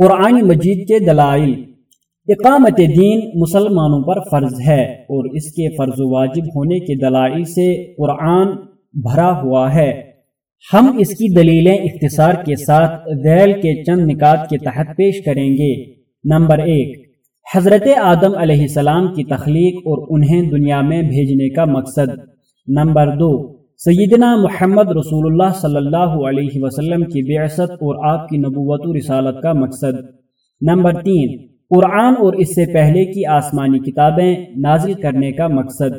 قرآن مجید کے دلائل۔ اقامت دین مسلمانوں پر فرض ہے اور اس کے فرض و واجب ہونے کے دلائل سے قرآن بھرا ہوا ہے۔ ہم اس کی دلیلیں اختصار کے ساتھ ذیل کے چند نکات کے تحت پیش کریں گے۔ نمبر ایک، حضرت آدم علیہ السلام کی تخلیق اور انہیں دنیا میں بھیجنے کا مقصد۔ نمبر دو سیدنا محمد رسول اللہ صلی اللہ علیہ وسلم کی بیعصت اور آپ کی نبوت و رسالت کا مقصد۔ نمبر تین، قرآن اور اس سے پہلے کی آسمانی کتابیں نازل کرنے کا مقصد۔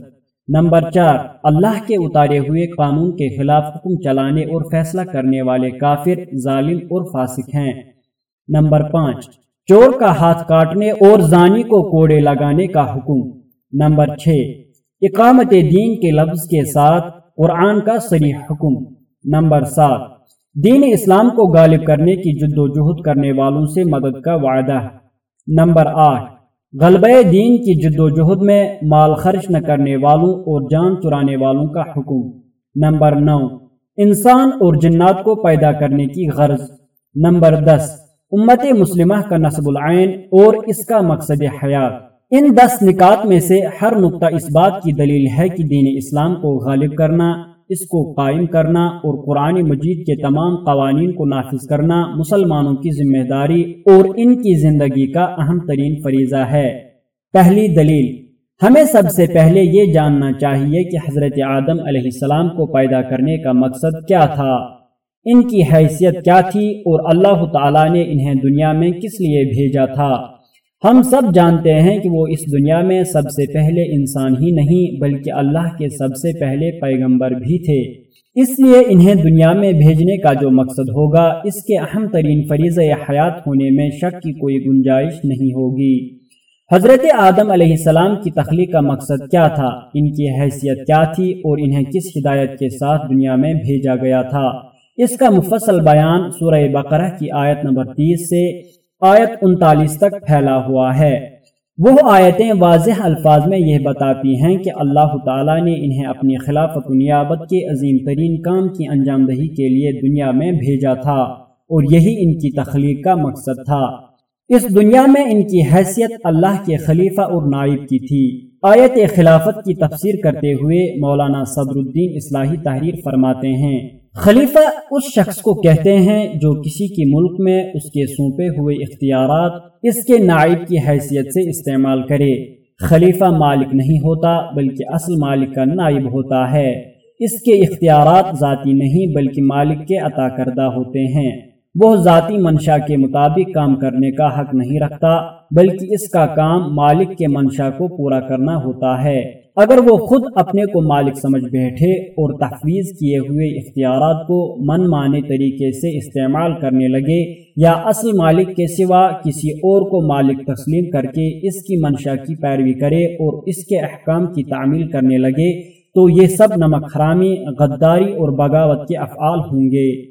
نمبر چار، اللہ کے اتارے ہوئے قانون کے خلاف حکم چلانے اور فیصلہ کرنے والے کافر، ظالم اور فاسق ہیں۔ نمبر پانچ، چور کا ہاتھ کاٹنے اور زانی کو کوڑے لگانے کا حکم۔ نمبر چھ، اقامت دین کے لفظ کے ساتھ قرآن کا صریح حکم۔ نمبر سات، دین اسلام کو غالب کرنے کی جد و جہد کرنے والوں سے مدد کا وعدہ۔ نمبر آٹھ، غلبہ دین کی جد و جہد میں مال خرچ نہ کرنے والوں اور جان چرانے والوں کا حکم۔ نمبر نو، انسان اور جنات کو پیدا کرنے کی غرض۔ نمبر دس، امت مسلمہ کا نصب العین اور اس کا مقصد حیات۔ ان دس نکات میں سے ہر نقطہ اس بات کی دلیل ہے کہ دین اسلام کو غالب کرنا، اس کو قائم کرنا اور قرآن مجید کے تمام قوانین کو نافذ کرنا مسلمانوں کی ذمہ داری اور ان کی زندگی کا اہم ترین فریضہ ہے۔ پہلی دلیل، ہمیں سب سے پہلے یہ جاننا چاہیے کہ حضرت آدم علیہ السلام کو پیدا کرنے کا مقصد کیا تھا۔ ان کی حیثیت کیا تھی اور اللہ تعالیٰ نے انہیں دنیا میں کس لیے بھیجا تھا؟ ہم سب جانتے ہیں کہ وہ اس دنیا میں سب سے پہلے انسان ہی نہیں بلکہ اللہ کے سب سے پہلے پیغمبر بھی تھے۔ اس لیے انہیں دنیا میں بھیجنے کا جو مقصد ہوگا، اس کے اہم ترین فریض حیات ہونے میں شک کی کوئی گنجائش نہیں ہوگی۔ حضرت آدم علیہ السلام کی تخلیق کا مقصد کیا تھا؟ ان کی حیثیت کیا تھی؟ اور انہیں کس ہدایت کے ساتھ دنیا میں بھیجا گیا تھا؟ اس کا مفصل بیان سورہ بقرہ کی آیت نمبر تیس سے آیت انتالیس تک پھیلا ہوا ہے۔ وہ آیتیں واضح الفاظ میں یہ بتاتی ہیں کہ اللہ تعالیٰ نے انہیں اپنی خلافت و نیابت کے عظیم ترین کام کی انجام دہی کے لیے دنیا میں بھیجا تھا اور یہی ان کی تخلیق کا مقصد تھا۔ اس دنیا میں ان کی حیثیت اللہ کے خلیفہ اور نائب کی تھی۔ آیت خلافت کی تفسیر کرتے ہوئے مولانا صدر الدین اصلاحی تحریر فرماتے ہیں۔ خلیفہ اس شخص کو کہتے ہیں جو کسی کی ملک میں اس کے سونپے ہوئے اختیارات، اس کے نائب کی حیثیت سے استعمال کرے۔ خلیفہ مالک نہیں ہوتا، بلکہ اصل مالک کا نائب ہوتا ہے۔ اس کے اختیارات ذاتی نہیں، بلکہ مالک کے عطا کردہ ہوتے ہیں۔ وہ ذاتی منشا کے مطابق کام کرنے کا حق نہیں رکھتا، بلکہ اس کا کام مالک کے منشا کو پورا کرنا ہوتا ہے۔ اگر وہ خود اپنے کو مالک سمجھ بیٹھے اور تحفیظ کیے ہوئے اختیارات کو من مانے طریقے سے استعمال کرنے لگے یا اصل مالک کے سوا کسی اور کو مالک تسلیم کر کے اس کی منشا کی پیروی کرے اور اس کے احکام کی تعمیل کرنے لگے، تو یہ سب نمک حرامی، غداری اور بغاوت کے افعال ہوں گے۔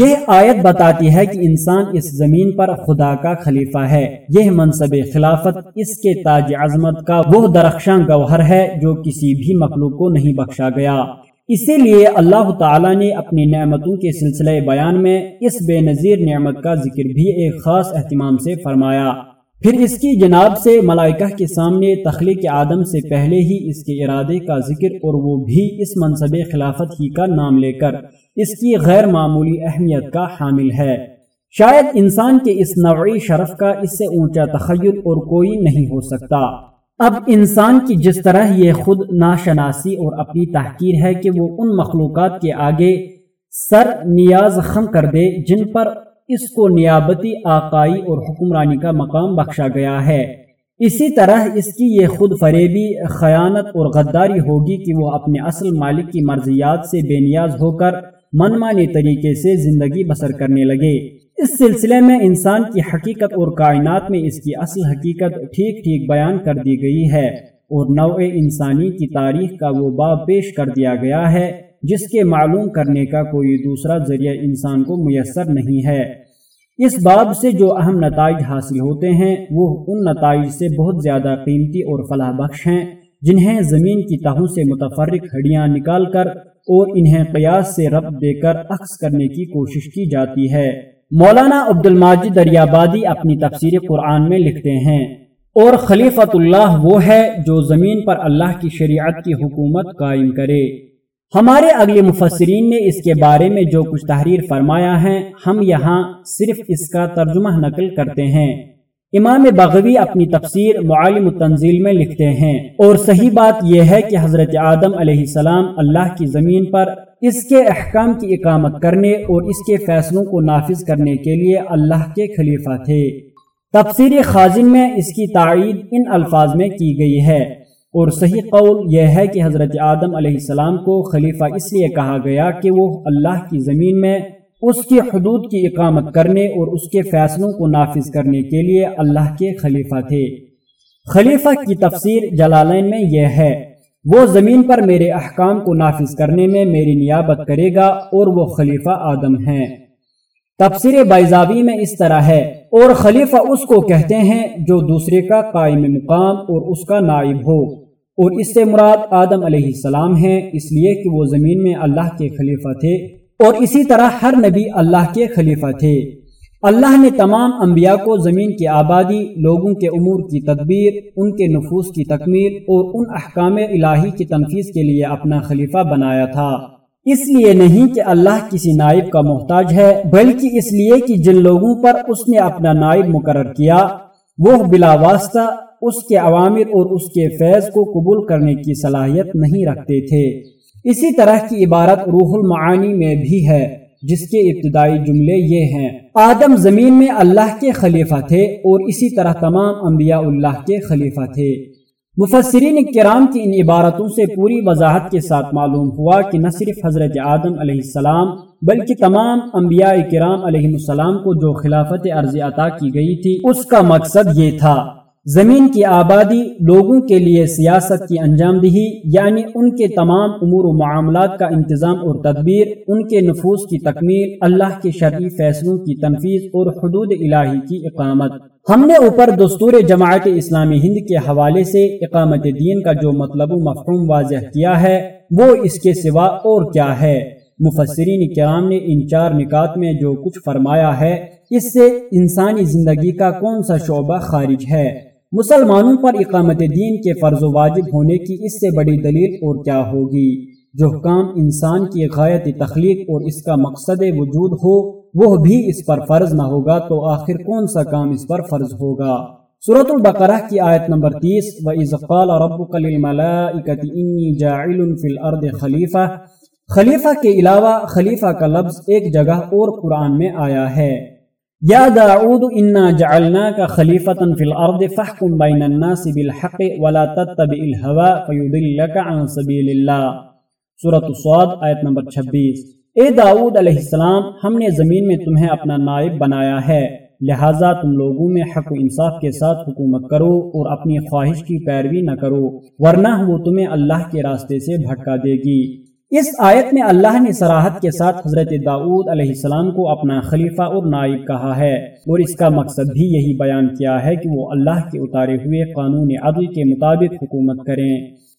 یہ آیت بتاتی ہے کہ انسان اس زمین پر خدا کا خلیفہ ہے۔ یہ منصب خلافت اس کے تاج عظمت کا وہ درخشاں گوہر ہے جو کسی بھی مخلوق کو نہیں بخشا گیا۔ اسی لیے اللہ تعالیٰ نے اپنی نعمتوں کے سلسلے بیان میں اس بے نظیر نعمت کا ذکر بھی ایک خاص اہتمام سے فرمایا۔ پھر اس کی جناب سے ملائکہ کے سامنے تخلیق آدم سے پہلے ہی اس کے ارادے کا ذکر اور وہ بھی اس منصب خلافت ہی کا نام لے کر اس کی غیر معمولی اہمیت کا حامل ہے۔ شاید انسان کے اس نوعی شرف کا اس سے اونچا تخیل اور کوئی نہیں ہو سکتا۔ اب انسان کی جس طرح یہ خود ناشناسی اور اپنی تحقیر ہے کہ وہ ان مخلوقات کے آگے سر نیاز خم کر دے جن پر اس کو نیابتی آقائی اور حکمرانی کا مقام بخشا گیا ہے۔ اسی طرح اس کی یہ خود فریبی خیانت اور غداری ہوگی کہ وہ اپنے اصل مالک کی مرضیات سے بے نیاز ہو کر منمانی طریقے سے زندگی بسر کرنے لگے۔ اس سلسلے میں انسان کی حقیقت اور کائنات میں اس کی اصل حقیقت ٹھیک ٹھیک بیان کر دی گئی ہے اور نوع انسانی کی تاریخ کا وہ باب پیش کر دیا گیا ہے، جس کے معلوم کرنے کا کوئی دوسرا ذریعہ انسان کو میسر نہیں ہے۔ اس باب سے جو اہم نتائج حاصل ہوتے ہیں، وہ ان نتائج سے بہت زیادہ قیمتی اور فلاح بخش ہیں، جنہیں زمین کی تہوں سے متفرق ہڈیاں نکال کر اور انہیں قیاس سے رب دے کر عکس کرنے کی کوشش کی جاتی ہے۔ مولانا عبد الماجد دریابادی اپنی تفسیر قرآن میں لکھتے ہیں، اور خلیفت اللہ وہ ہے جو زمین پر اللہ کی شریعت کی حکومت قائم کرے۔ ہمارے اگلے مفسرین نے اس کے بارے میں جو کچھ تحریر فرمایا ہے، ہم یہاں صرف اس کا ترجمہ نقل کرتے ہیں۔ امام بغوی اپنی تفسیر معالم التنزیل میں لکھتے ہیں۔ اور صحیح بات یہ ہے کہ حضرت آدم علیہ السلام اللہ کی زمین پر اس کے احکام کی اقامت کرنے اور اس کے فیصلوں کو نافذ کرنے کے لیے اللہ کے خلیفہ تھے۔ تفسیر خازن میں اس کی تائید ان الفاظ میں کی گئی ہے۔ اور صحیح قول یہ ہے کہ حضرت آدم علیہ السلام کو خلیفہ اس لیے کہا گیا کہ وہ اللہ کی زمین میں اس کی حدود کی اقامت کرنے اور اس کے فیصلوں کو نافذ کرنے کے لیے اللہ کے خلیفہ تھے۔ خلیفہ کی تفسیر جلالین میں یہ ہے، وہ زمین پر میرے احکام کو نافذ کرنے میں میری نیابت کرے گا اور وہ خلیفہ آدم ہیں تفسیر بیزاوی میں اس طرح ہے، اور خلیفہ اس کو کہتے ہیں جو دوسرے کا قائم مقام اور اس کا نائب ہو۔ اور اس سے مراد آدم علیہ السلام ہیں، اس لیے کہ وہ زمین میں اللہ کے خلیفہ تھے۔ اور اسی طرح ہر نبی اللہ کے خلیفہ تھے۔ اللہ نے تمام انبیاء کو زمین کی آبادی، لوگوں کے امور کی تدبیر، ان کے نفوس کی تکمیل اور ان احکام الہی کی تنفیذ کے لیے اپنا خلیفہ بنایا تھا۔ اس لیے نہیں کہ اللہ کسی نائب کا محتاج ہے، بلکہ اس لیے کہ جن لوگوں پر اس نے اپنا نائب مقرر کیا، وہ بلا واسطہ اس کے عوامر اور اس کے فیض کو قبول کرنے کی صلاحیت نہیں رکھتے تھے۔ اسی طرح کی عبارت روح المعانی میں بھی ہے، جس کے ابتدائی جملے یہ ہیں، آدم زمین میں اللہ کے خلیفہ تھے اور اسی طرح تمام انبیاء اللہ کے خلیفہ تھے۔ مفسرین کرام کی ان عبارتوں سے پوری وضاحت کے ساتھ معلوم ہوا کہ نہ صرف حضرت آدم علیہ السلام، بلکہ تمام انبیاء کرام علیہ السلام کو جو خلافت عرض عطا کی گئی تھی، اس کا مقصد یہ تھا۔ زمین کی آبادی لوگوں کے لیے سیاست کی انجام دہی یعنی ان کے تمام امور و معاملات کا انتظام اور تدبیر، ان کے نفوذ کی تکمیل، اللہ کے شرعی فیصلوں کی تنفیذ اور حدود الہی کی اقامت۔ ہم نے اوپر دستور جماعت اسلامی ہند کے حوالے سے اقامت دین کا جو مطلب و مفہوم واضح کیا ہے، وہ اس کے سوا اور کیا ہے۔ مفسرین کرام نے ان چار نکات میں جو کچھ فرمایا ہے، اس سے انسانی زندگی کا کون سا شعبہ خارج ہے؟ مسلمانوں پر اقامت دین کے فرض و واجب ہونے کی اس سے بڑی دلیل اور کیا ہوگی؟ جو کام انسان کی غایت تخلیق اور اس کا مقصد وجود ہو، وہ بھی اس پر فرض نہ ہوگا تو آخر کون سا کام اس پر فرض ہوگا؟ صورت البقرہ کی آیت نمبر تیس خلیفہ خلیفہ کے علاوہ خلیفہ کا لفظ ایک جگہ اور قرآن میں آیا ہے۔ یا داعود انا جعلناك خلیفتا فی الارض فحکم بین الناس بالحق ولا تتبع الهوا فیدلک عن سبیل اللہ۔ سورة الصاد آیت نمبر 26 اے داؤد علیہ السلام، ہم نے زمین میں تمہیں اپنا نائب بنایا ہے۔ لہٰذا تم لوگوں میں حق و انصاف کے ساتھ حکومت کرو اور اپنی خواہش کی پیروی نہ کرو، ورنہ وہ تمہیں اللہ کے راستے سے بھٹکا دے گی۔ اس آیت میں اللہ نے سراحت کے ساتھ حضرت داؤد علیہ السلام کو اپنا خلیفہ اور نائب کہا ہے اور اس کا مقصد بھی یہی بیان کیا ہے کہ وہ اللہ کے اتارے ہوئے قانون عدل کے مطابق حکومت کریں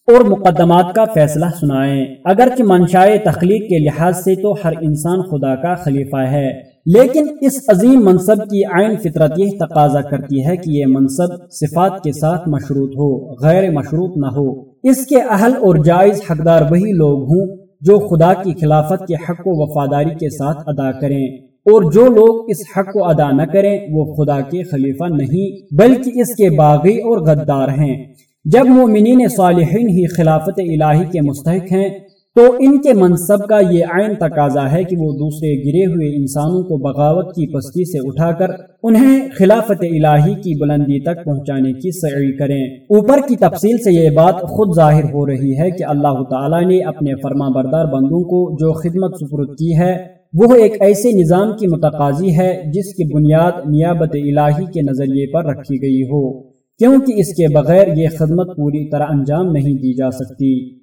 اور مقدمات کا فیصلہ سنائیں۔ اگرچہ منشائے تخلیق کے لحاظ سے تو ہر انسان خدا کا خلیفہ ہے، لیکن اس عظیم منصب کی عین فطرت یہ تقاضا کرتی ہے کہ یہ منصب صفات کے ساتھ مشروط ہو، غیر مشروط نہ ہو۔ اس کے اہل اور جائز حقدار وہی لوگ ہوں جو خدا کی خلافت کے حق و وفاداری کے ساتھ ادا کریں اور جو لوگ اس حق کو ادا نہ کریں، وہ خدا کے خلیفہ نہیں، بلکہ اس کے باغی اور غدار ہیں۔ جب مومنین صالحین ہی خلافت الہی کے مستحق ہیں تو ان کے منصب کا یہ عین تقاضا ہے کہ وہ دوسرے گرے ہوئے انسانوں کو بغاوت کی پستی سے اٹھا کر انہیں خلافت الہی کی بلندی تک پہنچانے کی سعی کریں۔ اوپر کی تفصیل سے یہ بات خود ظاہر ہو رہی ہے کہ اللہ تعالیٰ نے اپنے فرما بردار بندوں کو جو خدمت سپرد کی ہے، وہ ایک ایسے نظام کی متقاضی ہے جس کی بنیاد نیابت الہی کے نظریے پر رکھی گئی ہو۔ کیونکہ اس کے بغیر یہ خدمت پوری طرح انجام نہیں دی جا سکتی۔